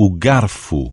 o garfo.